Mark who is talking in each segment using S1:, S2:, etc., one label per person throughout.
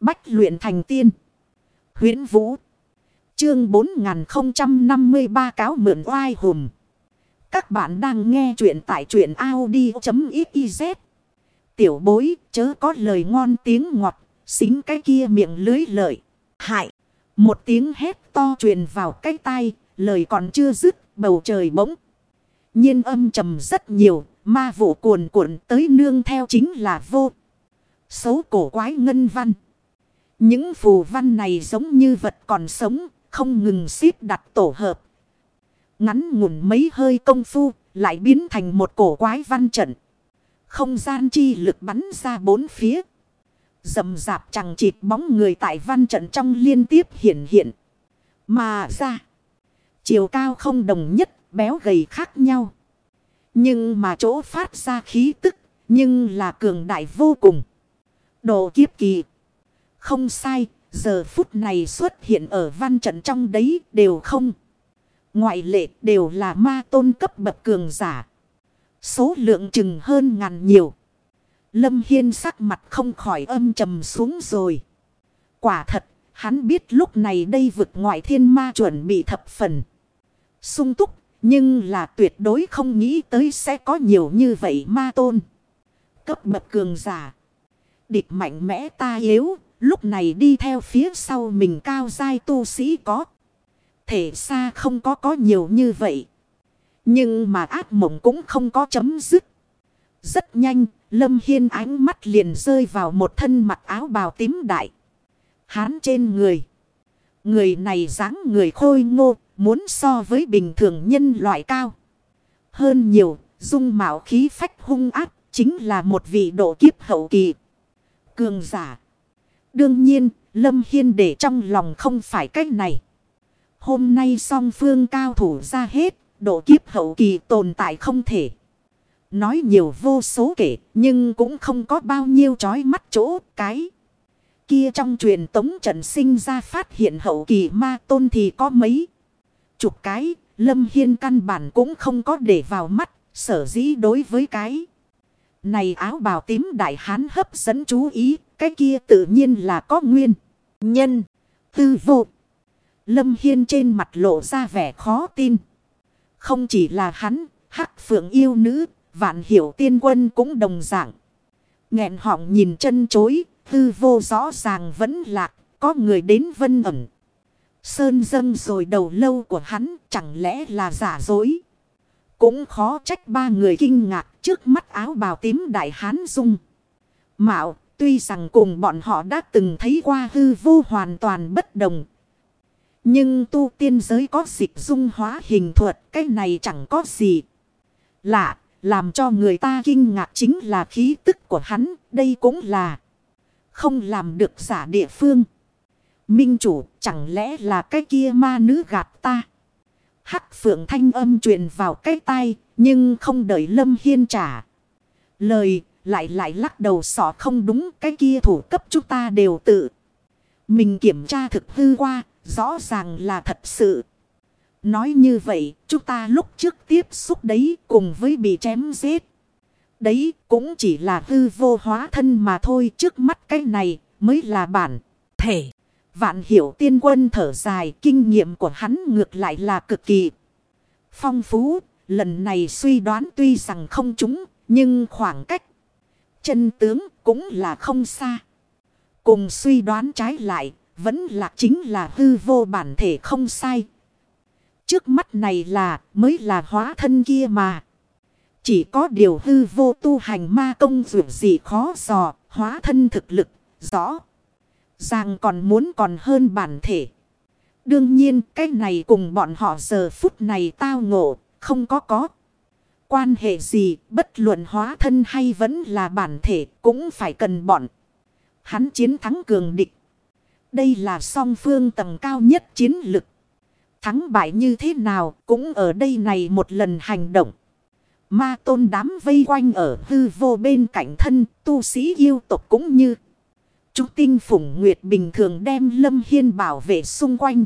S1: Bách luyện thành tiên. huyễn Vũ. Chương 4053 cáo mượn oai hùm. Các bạn đang nghe truyện tại truyện Audi.xyz. Tiểu bối, chớ có lời ngon tiếng ngọt. Xính cái kia miệng lưới lợi. Hại. Một tiếng hét to truyền vào cái tai. Lời còn chưa dứt, bầu trời bỗng. nhiên âm trầm rất nhiều. Ma vụ cuồn cuộn tới nương theo chính là vô. Xấu cổ quái ngân văn. Những phù văn này giống như vật còn sống, không ngừng xếp đặt tổ hợp. Ngắn ngủn mấy hơi công phu, lại biến thành một cổ quái văn trận. Không gian chi lực bắn ra bốn phía. Dầm dạp chẳng chịt bóng người tại văn trận trong liên tiếp hiện hiện. Mà ra. Chiều cao không đồng nhất, béo gầy khác nhau. Nhưng mà chỗ phát ra khí tức, nhưng là cường đại vô cùng. Độ kiếp kỳ. Không sai, giờ phút này xuất hiện ở văn trận trong đấy đều không. Ngoại lệ đều là ma tôn cấp bậc cường giả. Số lượng chừng hơn ngàn nhiều. Lâm Hiên sắc mặt không khỏi âm trầm xuống rồi. Quả thật, hắn biết lúc này đây vực ngoại thiên ma chuẩn bị thập phần. sung túc, nhưng là tuyệt đối không nghĩ tới sẽ có nhiều như vậy ma tôn. Cấp bậc cường giả. Địch mạnh mẽ ta yếu, lúc này đi theo phía sau mình cao dai tu sĩ có. Thể xa không có có nhiều như vậy. Nhưng mà ác mộng cũng không có chấm dứt. Rất nhanh, Lâm Hiên ánh mắt liền rơi vào một thân mặc áo bào tím đại. Hán trên người. Người này dáng người khôi ngô, muốn so với bình thường nhân loại cao. Hơn nhiều, dung mạo khí phách hung ác, chính là một vị độ kiếp hậu kỳ. Cường giả. Đương nhiên, Lâm Hiên để trong lòng không phải cách này. Hôm nay song phương cao thủ ra hết, độ kiếp hậu kỳ tồn tại không thể. Nói nhiều vô số kể, nhưng cũng không có bao nhiêu chói mắt chỗ cái. Kia trong truyền tống trận sinh ra phát hiện hậu kỳ ma tôn thì có mấy. Chục cái, Lâm Hiên căn bản cũng không có để vào mắt, sở dĩ đối với cái. Này áo bào tím đại hán hấp dẫn chú ý, cái kia tự nhiên là có nguyên. Nhân, tư vụ Lâm Hiên trên mặt lộ ra vẻ khó tin. Không chỉ là hắn, hắc phượng yêu nữ, vạn hiểu tiên quân cũng đồng dạng. nghẹn họng nhìn chân chối, tư vô rõ ràng vẫn lạc, có người đến vân ẩn. Sơn dâng rồi đầu lâu của hắn chẳng lẽ là giả dối. Cũng khó trách ba người kinh ngạc trước mắt áo bào tím đại hán dung. Mạo tuy rằng cùng bọn họ đã từng thấy qua hư vô hoàn toàn bất đồng. Nhưng tu tiên giới có dịch dung hóa hình thuật, cái này chẳng có gì. Lạ làm cho người ta kinh ngạc chính là khí tức của hắn, đây cũng là không làm được giả địa phương. Minh chủ, chẳng lẽ là cái kia ma nữ gạt ta. Hắc phượng thanh âm truyền vào cái tai, nhưng không đợi Lâm Hiên trả. Lời lại lại lắc đầu sỏ không đúng, cái kia thủ cấp chúng ta đều tự. Mình kiểm tra thực hư qua, rõ ràng là thật sự. Nói như vậy, chúng ta lúc trước tiếp xúc đấy cùng với bị chém giết. Đấy cũng chỉ là hư vô hóa thân mà thôi, trước mắt cái này mới là bản thể. Vạn hiểu tiên quân thở dài, kinh nghiệm của hắn ngược lại là cực kỳ phong phú. Lần này suy đoán tuy rằng không trúng, nhưng khoảng cách chân tướng cũng là không xa. Cùng suy đoán trái lại vẫn là chính là hư vô bản thể không sai. Trước mắt này là mới là hóa thân kia mà. Chỉ có điều hư vô tu hành ma công dù gì khó dò, hóa thân thực lực, rõ. Ràng còn muốn còn hơn bản thể. Đương nhiên cái này cùng bọn họ giờ phút này tao ngộ, không có có. Quan hệ gì, bất luận hóa thân hay vẫn là bản thể, cũng phải cần bọn. Hắn chiến thắng cường địch. Đây là song phương tầng cao nhất chiến lực. Thắng bại như thế nào cũng ở đây này một lần hành động. Ma tôn đám vây quanh ở hư vô bên cạnh thân tu sĩ yêu tộc cũng như. Chú tinh phủng nguyệt bình thường đem lâm hiên bảo vệ xung quanh.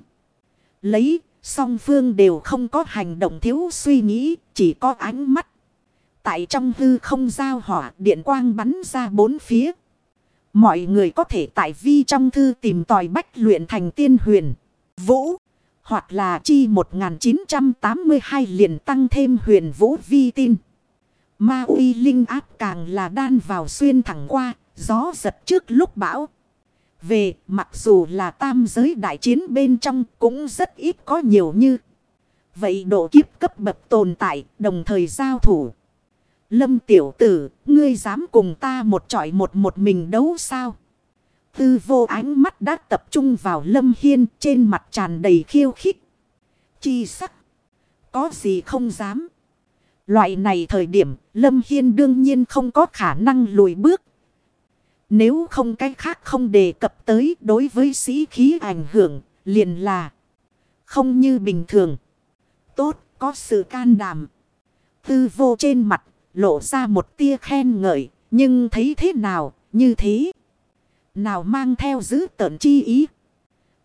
S1: Lấy song phương đều không có hành động thiếu suy nghĩ, chỉ có ánh mắt. Tại trong hư không giao hỏa, điện quang bắn ra bốn phía. Mọi người có thể tại vi trong thư tìm tòi bách luyện thành tiên huyền. Vũ. Hoặc là chi 1982 liền tăng thêm huyền vũ vi tin. Ma uy linh áp càng là đan vào xuyên thẳng qua. Gió giật trước lúc bão. Về mặc dù là tam giới đại chiến bên trong cũng rất ít có nhiều như. Vậy độ kiếp cấp bậc tồn tại đồng thời giao thủ. Lâm tiểu tử, ngươi dám cùng ta một trọi một một mình đấu sao? Tư vô ánh mắt đã tập trung vào Lâm Hiên trên mặt tràn đầy khiêu khích. Chi sắc. Có gì không dám. Loại này thời điểm Lâm Hiên đương nhiên không có khả năng lùi bước. Nếu không cái khác không đề cập tới đối với sĩ khí ảnh hưởng liền là không như bình thường. Tốt có sự can đảm. Tư vô trên mặt lộ ra một tia khen ngợi, nhưng thấy thế nào, như thế. Nào mang theo giữ tợn chi ý.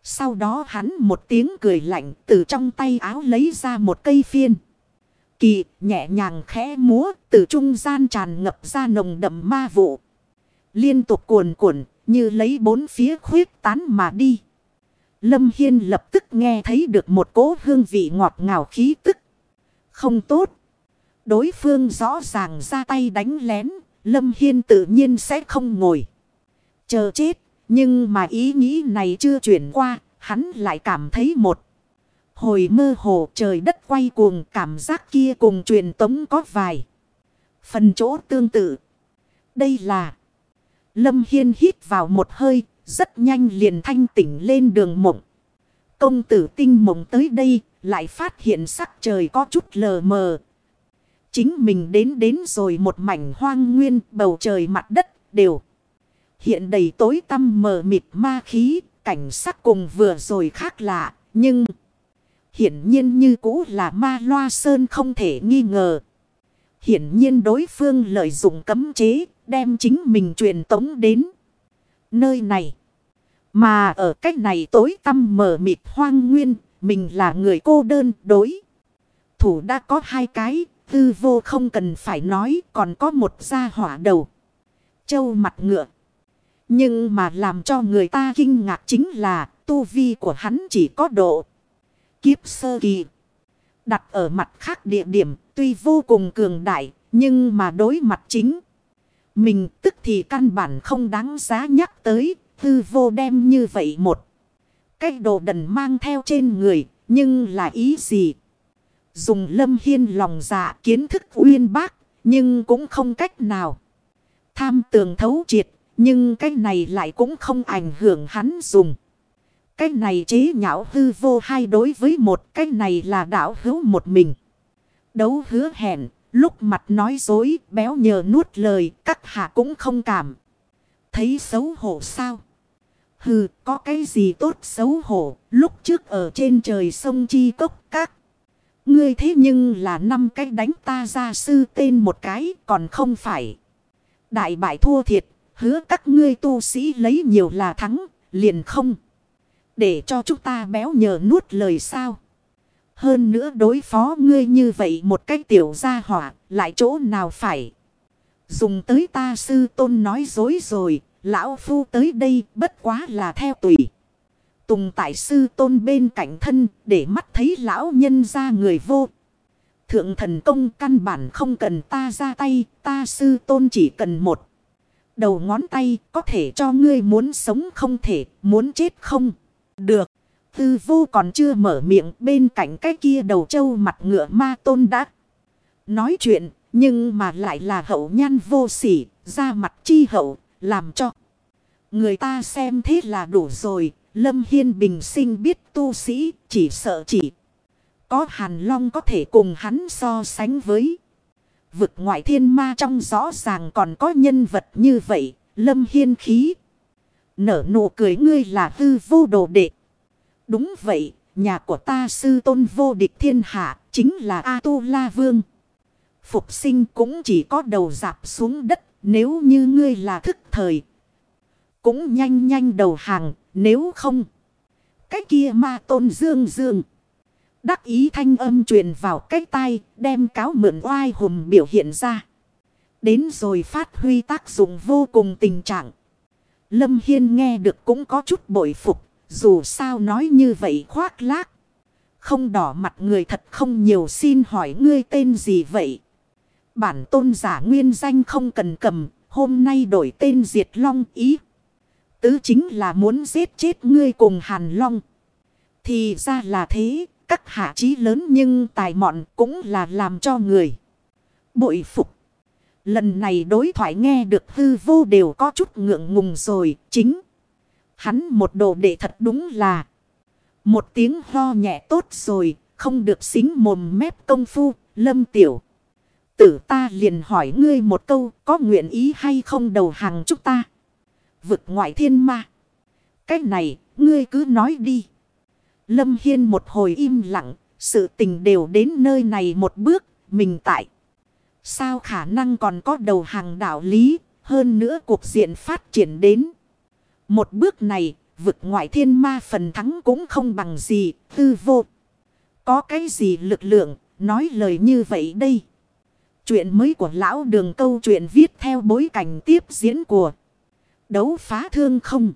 S1: Sau đó hắn một tiếng cười lạnh từ trong tay áo lấy ra một cây phiên. Kỳ nhẹ nhàng khẽ múa từ trung gian tràn ngập ra nồng đậm ma vụ. Liên tục cuồn cuộn, như lấy bốn phía khuyết tán mà đi. Lâm Hiên lập tức nghe thấy được một cỗ hương vị ngọt ngào khí tức. Không tốt. Đối phương rõ ràng ra tay đánh lén. Lâm Hiên tự nhiên sẽ không ngồi. Chờ chết. Nhưng mà ý nghĩ này chưa chuyển qua. Hắn lại cảm thấy một. Hồi mơ hồ trời đất quay cuồng, cảm giác kia cùng truyền tống có vài. Phần chỗ tương tự. Đây là. Lâm Hiên hít vào một hơi. Rất nhanh liền thanh tỉnh lên đường mộng. Công tử tinh mộng tới đây. Lại phát hiện sắc trời có chút lờ mờ. Chính mình đến đến rồi một mảnh hoang nguyên bầu trời mặt đất đều. Hiện đầy tối tăm mờ mịt ma khí, cảnh sắc cùng vừa rồi khác lạ, nhưng... Hiển nhiên như cũ là ma loa sơn không thể nghi ngờ. Hiển nhiên đối phương lợi dụng cấm chế, đem chính mình truyền tống đến nơi này. Mà ở cách này tối tăm mở mịt hoang nguyên, mình là người cô đơn đối. Thủ đã có hai cái, Tư vô không cần phải nói còn có một gia hỏa đầu. Châu mặt ngựa. Nhưng mà làm cho người ta kinh ngạc chính là tu vi của hắn chỉ có độ. Kiếp sơ kỳ. Đặt ở mặt khác địa điểm tuy vô cùng cường đại nhưng mà đối mặt chính. Mình tức thì căn bản không đáng giá nhắc tới. Tư vô đem như vậy một. Cái đồ đần mang theo trên người. Nhưng là ý gì Dùng lâm hiên lòng dạ kiến thức uyên bác. Nhưng cũng không cách nào. Tham tường thấu triệt. Nhưng cái này lại cũng không ảnh hưởng hắn dùng. Cái này chế nhạo hư vô hai đối với một. Cái này là đảo hữu một mình. Đấu hứa hẹn. Lúc mặt nói dối béo nhờ nuốt lời. Các hạ cũng không cảm. Thấy xấu hổ sao? Hừ, có cái gì tốt xấu hổ, lúc trước ở trên trời sông Chi Cốc các. Ngươi thế nhưng là năm cái đánh ta ra sư tên một cái còn không phải. Đại bại thua thiệt, hứa các ngươi tu sĩ lấy nhiều là thắng, liền không. Để cho chúng ta béo nhờ nuốt lời sao. Hơn nữa đối phó ngươi như vậy một cách tiểu gia hỏa, lại chỗ nào phải. Dùng tới ta sư tôn nói dối rồi, lão phu tới đây bất quá là theo tùy. Tùng tại sư tôn bên cạnh thân để mắt thấy lão nhân ra người vô. Thượng thần công căn bản không cần ta ra tay, ta sư tôn chỉ cần một. Đầu ngón tay có thể cho ngươi muốn sống không thể, muốn chết không. Được. Tư vô còn chưa mở miệng bên cạnh cái kia đầu trâu mặt ngựa ma tôn đã. Nói chuyện nhưng mà lại là hậu nhan vô sỉ, ra mặt chi hậu, làm cho. Người ta xem thế là đủ rồi, Lâm Hiên bình sinh biết tu sĩ chỉ sợ chỉ. Có hàn long có thể cùng hắn so sánh với. Vực ngoại thiên ma trong rõ ràng còn có nhân vật như vậy. Lâm Hiên khí. Nở nụ cười ngươi là hư vô đồ đệ. Đúng vậy, nhà của ta sư tôn vô địch thiên hạ chính là A-tu-la vương. Phục sinh cũng chỉ có đầu dạp xuống đất nếu như ngươi là thức thời. Cũng nhanh nhanh đầu hàng nếu không, cái kia ma tôn dương dương. Đắc ý thanh âm truyền vào cái tai, đem cáo mượn oai hùm biểu hiện ra. Đến rồi phát huy tác dụng vô cùng tình trạng. Lâm Hiên nghe được cũng có chút bội phục. Dù sao nói như vậy khoác lác. Không đỏ mặt người thật không nhiều xin hỏi ngươi tên gì vậy. Bản tôn giả nguyên danh không cần cầm. Hôm nay đổi tên diệt long ý. Tứ chính là muốn giết chết ngươi cùng hàn long. Thì ra là thế. Các hạ chí lớn nhưng tài mọn cũng là làm cho người. Bội phục. Lần này đối thoại nghe được hư vô đều có chút ngượng ngùng rồi. Chính. Hắn một đồ đệ thật đúng là. Một tiếng ho nhẹ tốt rồi. Không được xính mồm mép công phu. Lâm tiểu. Tử ta liền hỏi ngươi một câu. Có nguyện ý hay không đầu hàng chúng ta. Vực ngoại thiên ma. Cái này ngươi cứ nói đi. Lâm Hiên một hồi im lặng. Sự tình đều đến nơi này một bước. Mình tại. Sao khả năng còn có đầu hàng đạo lý, hơn nữa cuộc diện phát triển đến. Một bước này, vực ngoại thiên ma phần thắng cũng không bằng gì, tư vô. Có cái gì lực lượng, nói lời như vậy đây. Chuyện mới của lão đường câu chuyện viết theo bối cảnh tiếp diễn của đấu phá thương không.